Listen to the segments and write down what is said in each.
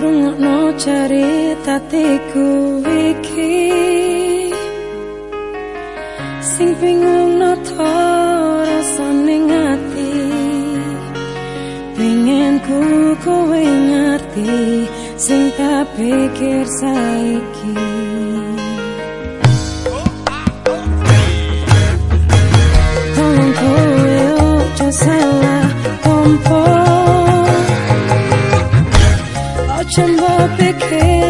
rungokno cerita tiku iki. Sing bingung no to rasane ngati pengen ku kowe ngerti sing tak pikir saiki. चंदा पे खेल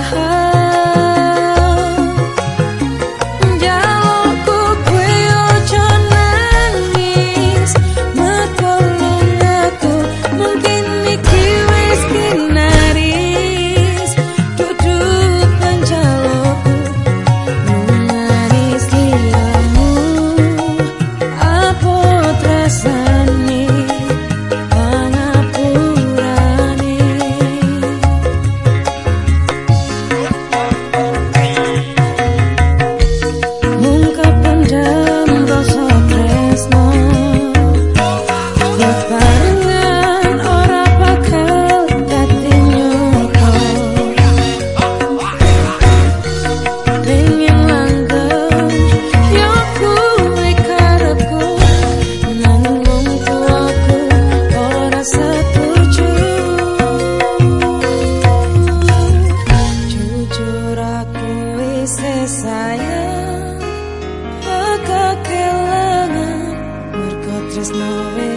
和。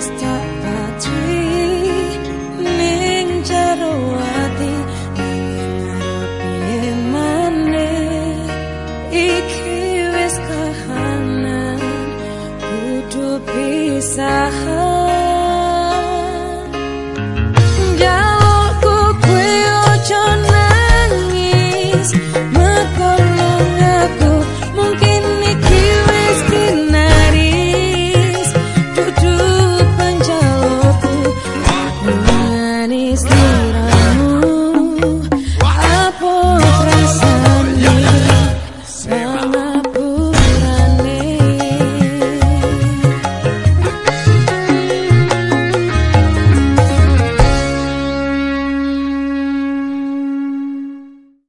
está patria.